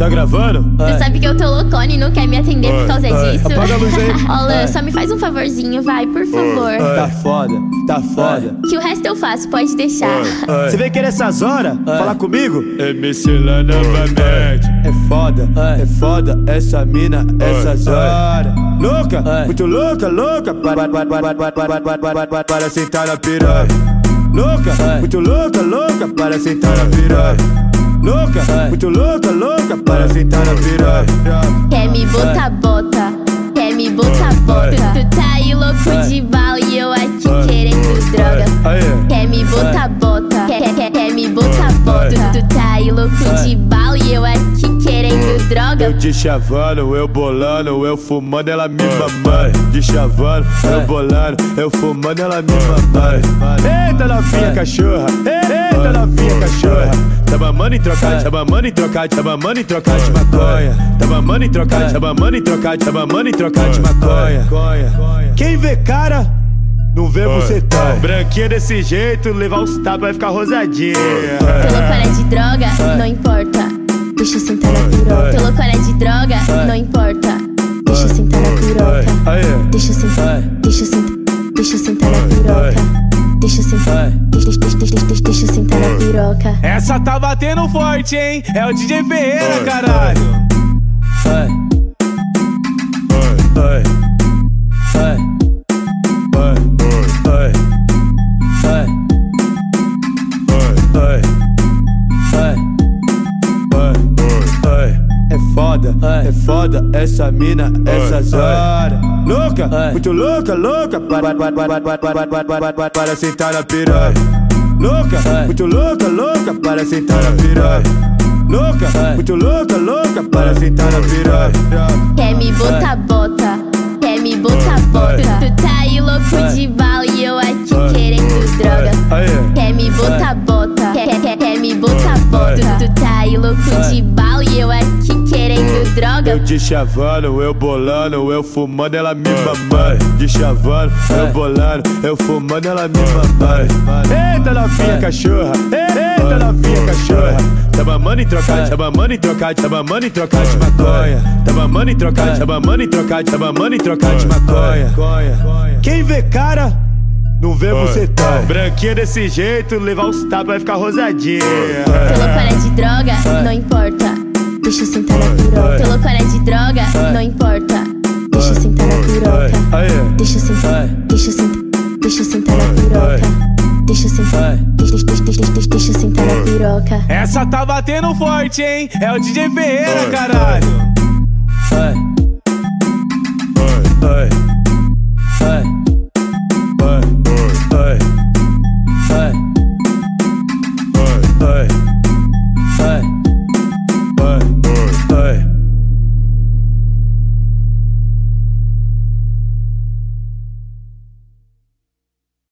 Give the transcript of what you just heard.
Tá gravando? Você sabe que eu tô loucona e não quer me atender por causa disso. Apaga a luz aí. Olá, só me faz um favorzinho, vai, por favor. Tá foda, tá foda. Que o resto eu faço, pode deixar. Você vem querer essas horas? Falar comigo? é lá novamente. É foda, é foda essa mina, essas horas. Louca, muito louca, louca. Para sentar na piranha. Louca, muito louca, louca. Para sentar na piranha. Louca, muito louca, louca. Para sentar na piroca. Quer me botar, bota. Quer me botar, bota. Tu tá aí louco de bala e eu aqui querendo droga. Quer me botar, bota. Quer, quer, quer me botar, bota. Tu tá aí louco de bala eu droga. de chavando, eu bolando, eu fumando, ela me mamando. De chavando, eu bolando, eu fumando, ela me mamando. Eita novinha cachorra, eita novinha cachorra. Tá mamando em trocar, tá mamando em trocar, tá mamando em trocar de maconha. Tá mamando em trocar, tá mamando em trocar, tá mamando em trocar de maconha. Quem vê cara, não vê você tá. Branquinha desse jeito, levar uns tapas vai ficar rosadinha. Tô loucona de droga, não importa. Deixa eu sentar na piroca. Na piroca. Deixa eu sentar, deixa, deixa, deixa, deixa, deixa eu sentar na piroca. Essa tá batendo forte, hein? É o DJ Ferreira, caralho. Ai, ai, essa mina, essa horas. Louca, muito louca, louca. Para, sentar na piranha. Louca, muito louca, louca. Para sentar na piranha. Louca, muito louca, louca. Para sentar na piranha. Quer me botar, bota. Quer me botar, bota. Tu tá aí louco de bala e eu aqui querendo droga. Quer me botar, bota. Quer, quer, quer me botar, bota. Tu tá aí louco de bala e eu aqui droga. Eu de chavando, eu bolando, eu fumando, ela me mamando. De chavando, eu bolando, eu fumando, ela me mamando. Eita novinha cachorra, eita novinha cachorra. Tá mamando em trocar, tá mamando em trocar, tá mamando em trocar de maconha. Tá mamando em trocar, tá mamando em trocar, tá mamando em trocar de maconha. Quem vê cara, não vê você tá. Branquinha desse jeito, levar uns tapas vai ficar rosadinha. Tô loucona de droga, não importa. Deixa eu sentar na piroca. Tô loucona de droga, não importa. Deixa eu sentar na piroca. Deixa eu sentar, deixa eu sentar, deixa eu sentar na piroca. Deixa eu sentar, deixa, deixa, deixa, deixa, sentar na piroca. Essa tá batendo forte, hein? É o DJ Ferreira, caralho.